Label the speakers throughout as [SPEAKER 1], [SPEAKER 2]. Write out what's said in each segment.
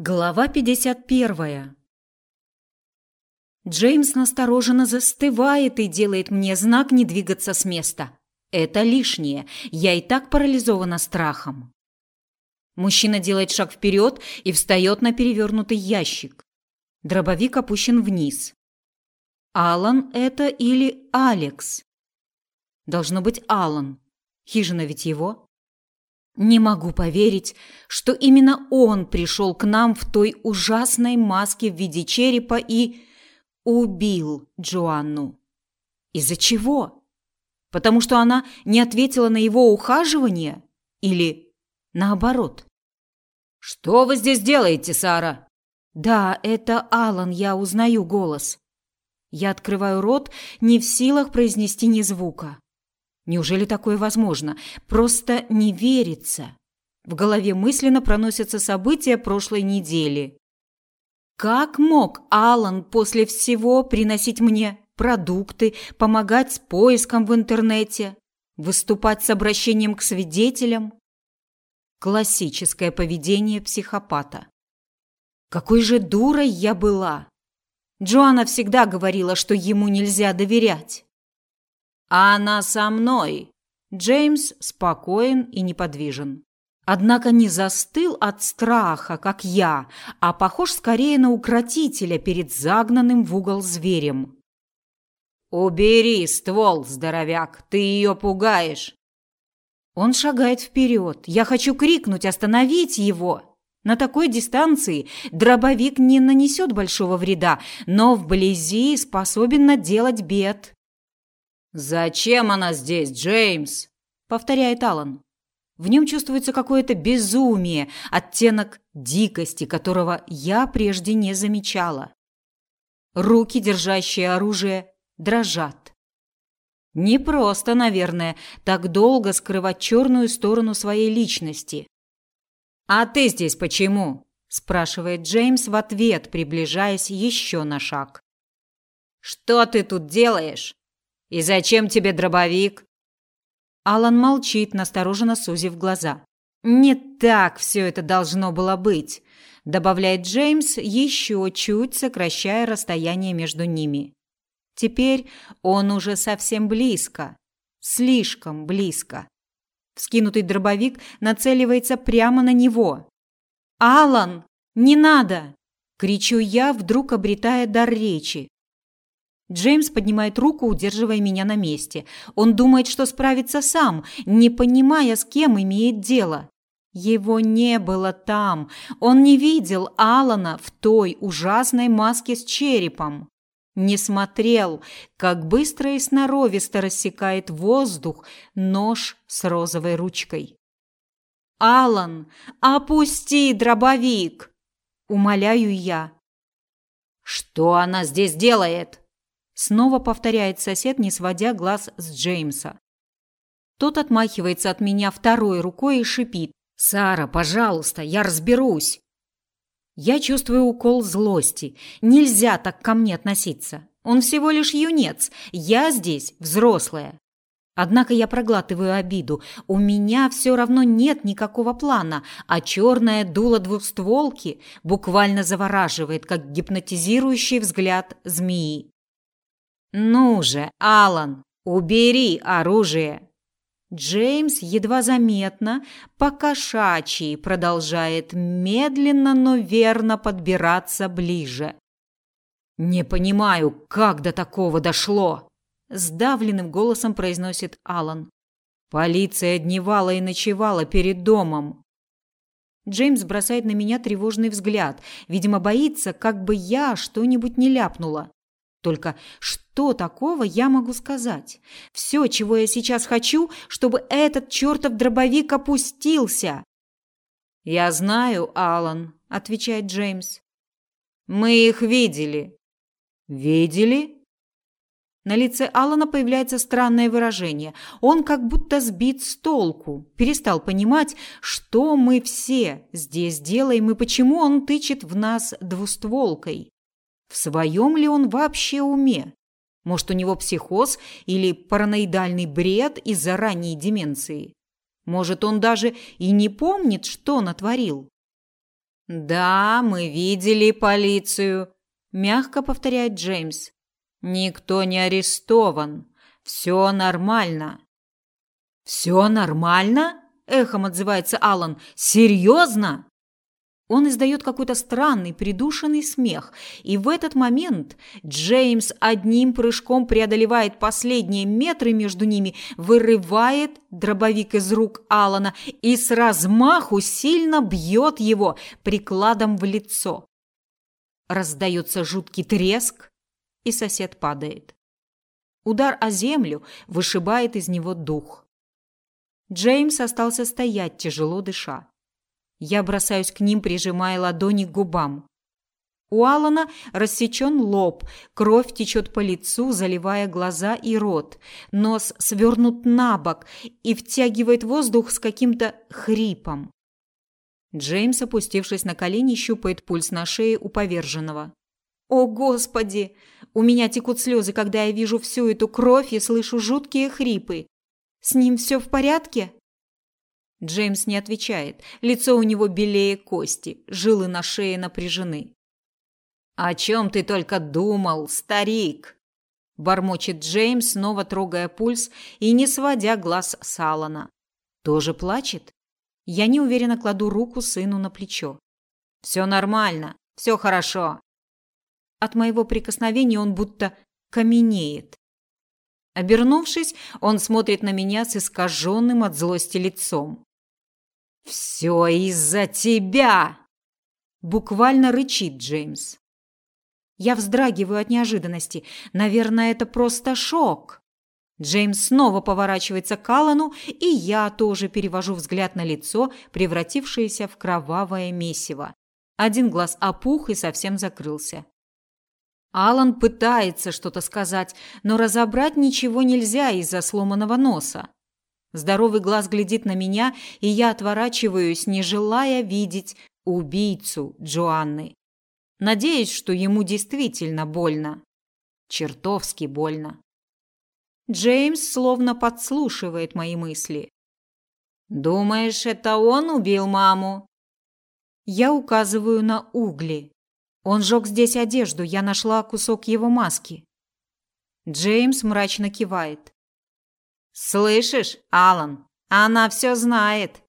[SPEAKER 1] Глава 51. Джеймс настороженно застывает и делает мне знак не двигаться с места. Это лишнее. Я и так парализована страхом. Мужчина делает шаг вперед и встает на перевернутый ящик. Дробовик опущен вниз. Алан это или Алекс? Должно быть Алан. Хижина ведь его. Не могу поверить, что именно он пришел к нам в той ужасной маске в виде черепа и убил Джоанну. Из-за чего? Потому что она не ответила на его ухаживание или наоборот? Что вы здесь делаете, Сара? Да, это Алан, я узнаю голос. Я открываю рот, не в силах произнести ни звука. Неужели такое возможно? Просто не верится. В голове мысленно проносятся события прошлой недели. Как мог Алан после всего приносить мне продукты, помогать с поиском в интернете, выступать с обращением к свидетелям? Классическое поведение психопата. Какой же дурой я была! Джоанна всегда говорила, что ему нельзя доверять. А она со мной. Джеймс спокоен и неподвижен. Однако не застыл от страха, как я, а похож скорее на укротителя перед загнанным в угол зверем. «Убери ствол, здоровяк, ты ее пугаешь!» Он шагает вперед. Я хочу крикнуть, остановить его. На такой дистанции дробовик не нанесет большого вреда, но вблизи способен наделать бед. «Зачем она здесь, Джеймс?» – повторяет Алан. В нем чувствуется какое-то безумие, оттенок дикости, которого я прежде не замечала. Руки, держащие оружие, дрожат. Не просто, наверное, так долго скрывать черную сторону своей личности. «А ты здесь почему?» – спрашивает Джеймс в ответ, приближаясь еще на шаг. «Что ты тут делаешь?» И зачем тебе дробовик? Алан молчит, настороженно сузив глаза. Не так все это должно было быть, добавляет Джеймс, еще чуть сокращая расстояние между ними. Теперь он уже совсем близко, слишком близко. Вскинутый дробовик нацеливается прямо на него. Алан, не надо, кричу я, вдруг обретая дар речи. Джеймс поднимает руку, удерживая меня на месте. Он думает, что справится сам, не понимая, с кем имеет дело. Его не было там. Он не видел Алана в той ужасной маске с черепом. Не смотрел, как быстро и сноровисто рассекает воздух нож с розовой ручкой. «Алан, опусти дробовик!» – умоляю я. «Что она здесь делает?» Снова повторяет сосед, не сводя глаз с Джеймса. Тот отмахивается от меня второй рукой и шипит. «Сара, пожалуйста, я разберусь!» Я чувствую укол злости. Нельзя так ко мне относиться. Он всего лишь юнец. Я здесь взрослая. Однако я проглатываю обиду. У меня все равно нет никакого плана, а черное дуло двухстволки буквально завораживает, как гипнотизирующий взгляд змеи. Ну же, Алан, убери оружие. Джеймс едва заметно, покошачьи, продолжает медленно, но верно подбираться ближе. Не понимаю, как до такого дошло, сдавленным голосом произносит Алан. Полиция дневала и ночевала перед домом. Джеймс бросает на меня тревожный взгляд, видимо, боится, как бы я что-нибудь не ляпнула. Только что такого я могу сказать? Все, чего я сейчас хочу, чтобы этот чертов дробовик опустился. Я знаю, Алан, отвечает Джеймс. Мы их видели. Видели? На лице Алана появляется странное выражение. Он как будто сбит с толку, перестал понимать, что мы все здесь делаем и почему он тычет в нас двустволкой. В своем ли он вообще уме? Может, у него психоз или параноидальный бред из-за ранней деменции? Может, он даже и не помнит, что натворил? Да, мы видели полицию, мягко повторяет Джеймс. Никто не арестован. Все нормально. Все нормально? эхом отзывается Алан. Серьезно? Он издает какой-то странный, придушенный смех, и в этот момент Джеймс одним прыжком преодолевает последние метры между ними, вырывает дробовик из рук Алана и с размаху сильно бьет его прикладом в лицо. Раздается жуткий треск, и сосед падает. Удар о землю вышибает из него дух. Джеймс остался стоять, тяжело дыша. Я бросаюсь к ним, прижимая ладони к губам. У Алана рассечен лоб, кровь течет по лицу, заливая глаза и рот. Нос свернут на бок и втягивает воздух с каким-то хрипом. Джеймс, опустившись на колени, щупает пульс на шее у поверженного. «О, Господи! У меня текут слезы, когда я вижу всю эту кровь и слышу жуткие хрипы. С ним все в порядке?» Джеймс не отвечает. Лицо у него белее кости, жилы на шее напряжены. «О чем ты только думал, старик?» Бормочет Джеймс, снова трогая пульс и не сводя глаз с Алана. «Тоже плачет?» Я неуверенно кладу руку сыну на плечо. «Все нормально, все хорошо». От моего прикосновения он будто каменеет. Обернувшись, он смотрит на меня с искаженным от злости лицом. «Все из-за тебя!» Буквально рычит Джеймс. Я вздрагиваю от неожиданности. Наверное, это просто шок. Джеймс снова поворачивается к Аллану, и я тоже перевожу взгляд на лицо, превратившееся в кровавое месиво. Один глаз опух и совсем закрылся. Алан пытается что-то сказать, но разобрать ничего нельзя из-за сломанного носа. Здоровый глаз глядит на меня, и я отворачиваюсь, не желая видеть убийцу Джоанны. Надеюсь, что ему действительно больно. Чертовски больно. Джеймс словно подслушивает мои мысли. «Думаешь, это он убил маму?» Я указываю на угли. Он жег здесь одежду, я нашла кусок его маски. Джеймс мрачно кивает. Слышишь, Алан? Она все знает.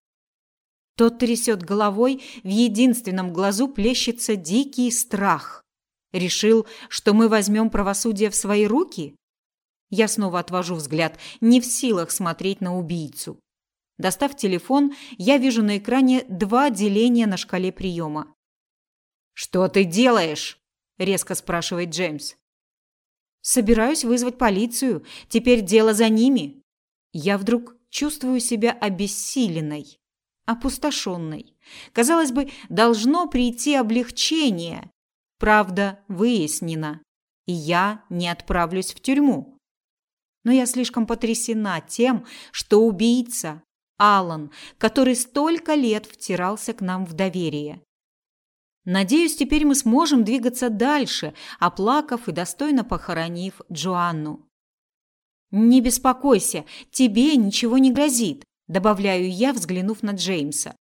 [SPEAKER 1] Тот трясет головой, в единственном глазу плещется дикий страх. Решил, что мы возьмем правосудие в свои руки? Я снова отвожу взгляд, не в силах смотреть на убийцу. Достав телефон, я вижу на экране два деления на шкале приема. «Что ты делаешь?» – резко спрашивает Джеймс. «Собираюсь вызвать полицию. Теперь дело за ними. Я вдруг чувствую себя обессиленной, опустошенной. Казалось бы, должно прийти облегчение. Правда выяснена, и я не отправлюсь в тюрьму. Но я слишком потрясена тем, что убийца Алан, который столько лет втирался к нам в доверие. Надеюсь, теперь мы сможем двигаться дальше, оплакав и достойно похоронив Джоанну. Не беспокойся, тебе ничего не грозит, добавляю я, взглянув на Джеймса.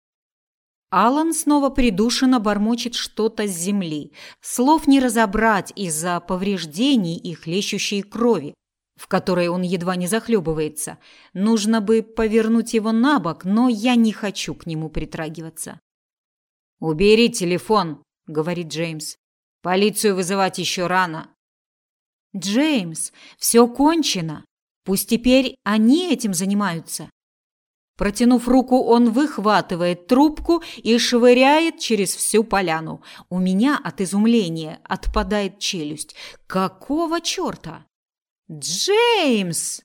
[SPEAKER 1] Алан снова придушенно бормочет что-то с земли. Слов не разобрать из-за повреждений и хлещущей крови, в которой он едва не захлебывается. Нужно бы повернуть его на бок, но я не хочу к нему притрагиваться. «Убери телефон», — говорит Джеймс. «Полицию вызывать еще рано». «Джеймс, все кончено. Пусть теперь они этим занимаются. Протянув руку, он выхватывает трубку и швыряет через всю поляну. У меня от изумления отпадает челюсть. Какого чёрта? Джеймс!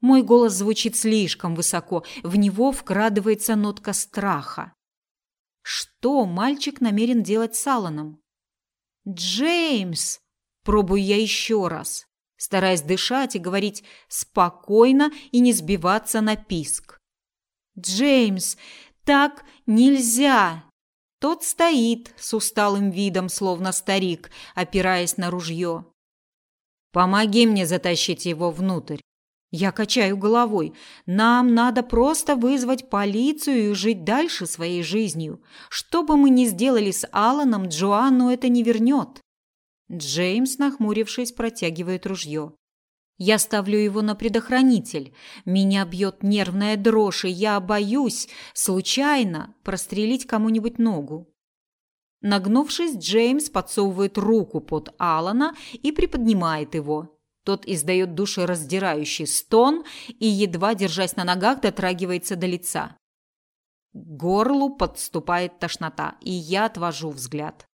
[SPEAKER 1] Мой голос звучит слишком высоко, в него вкрадывается нотка страха. Что мальчик намерен делать с Аланом? Джеймс! Пробую я еще раз стараясь дышать и говорить спокойно и не сбиваться на писк. «Джеймс, так нельзя!» Тот стоит с усталым видом, словно старик, опираясь на ружье. «Помоги мне затащить его внутрь», Я качаю головой. Нам надо просто вызвать полицию и жить дальше своей жизнью. Что бы мы ни сделали с Аланом, Джоанну это не вернет. Джеймс, нахмурившись, протягивает ружье. Я ставлю его на предохранитель. Меня бьет нервная дрожь, и я боюсь случайно прострелить кому-нибудь ногу. Нагнувшись, Джеймс подсовывает руку под Алана и приподнимает его. Тот издает душераздирающий стон и, едва держась на ногах, дотрагивается до лица. К горлу подступает тошнота, и я отвожу взгляд.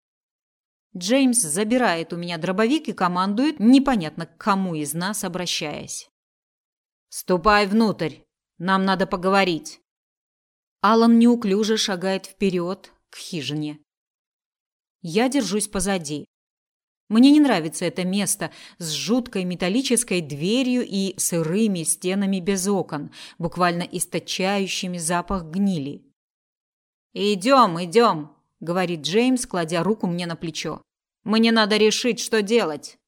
[SPEAKER 1] Джеймс забирает у меня дробовик и командует, непонятно к кому из нас обращаясь. «Ступай внутрь, нам надо поговорить». Алан неуклюже шагает вперед к хижине. Я держусь позади. Мне не нравится это место с жуткой металлической дверью и сырыми стенами без окон, буквально источающими запах гнили. «Идем, идем», — говорит Джеймс, кладя руку мне на плечо. «Мне надо решить, что делать».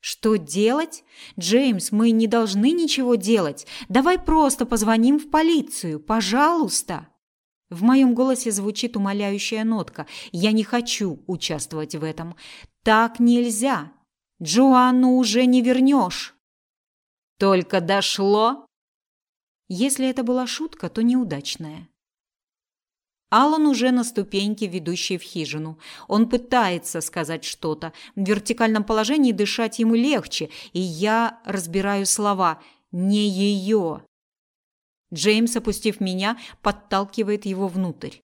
[SPEAKER 1] «Что делать? Джеймс, мы не должны ничего делать. Давай просто позвоним в полицию, пожалуйста». В моем голосе звучит умоляющая нотка. Я не хочу участвовать в этом. Так нельзя. Джоанну уже не вернешь. Только дошло. Если это была шутка, то неудачная. Алан уже на ступеньке, ведущей в хижину. Он пытается сказать что-то. В вертикальном положении дышать ему легче, и я разбираю слова «не ее». Джеймс, опустив меня, подталкивает его внутрь.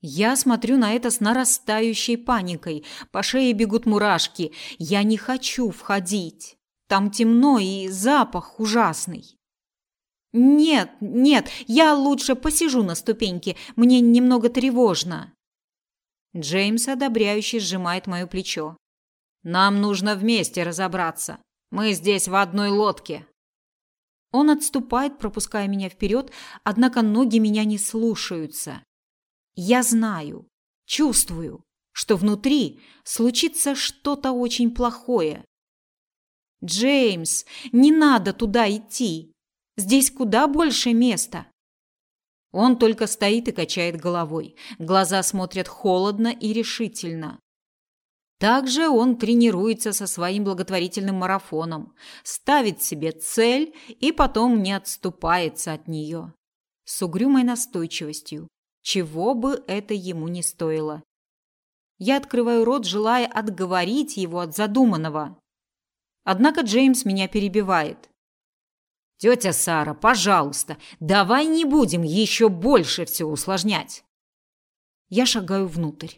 [SPEAKER 1] Я смотрю на это с нарастающей паникой. По шее бегут мурашки. Я не хочу входить. Там темно и запах ужасный. Нет, нет, я лучше посижу на ступеньке. Мне немного тревожно. Джеймс одобряюще сжимает моё плечо. Нам нужно вместе разобраться. Мы здесь в одной лодке. Он отступает, пропуская меня вперед, однако ноги меня не слушаются. Я знаю, чувствую, что внутри случится что-то очень плохое. Джеймс, не надо туда идти. Здесь куда больше места. Он только стоит и качает головой. Глаза смотрят холодно и решительно. Также он тренируется со своим благотворительным марафоном, ставит себе цель и потом не отступается от нее. С угрюмой настойчивостью, чего бы это ему не стоило. Я открываю рот, желая отговорить его от задуманного. Однако Джеймс меня перебивает. «Тетя Сара, пожалуйста, давай не будем еще больше все усложнять». Я шагаю внутрь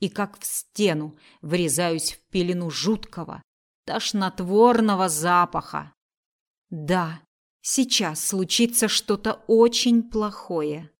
[SPEAKER 1] и как в стену врезаюсь в пелену жуткого, тошнотворного запаха. Да, сейчас случится что-то очень плохое.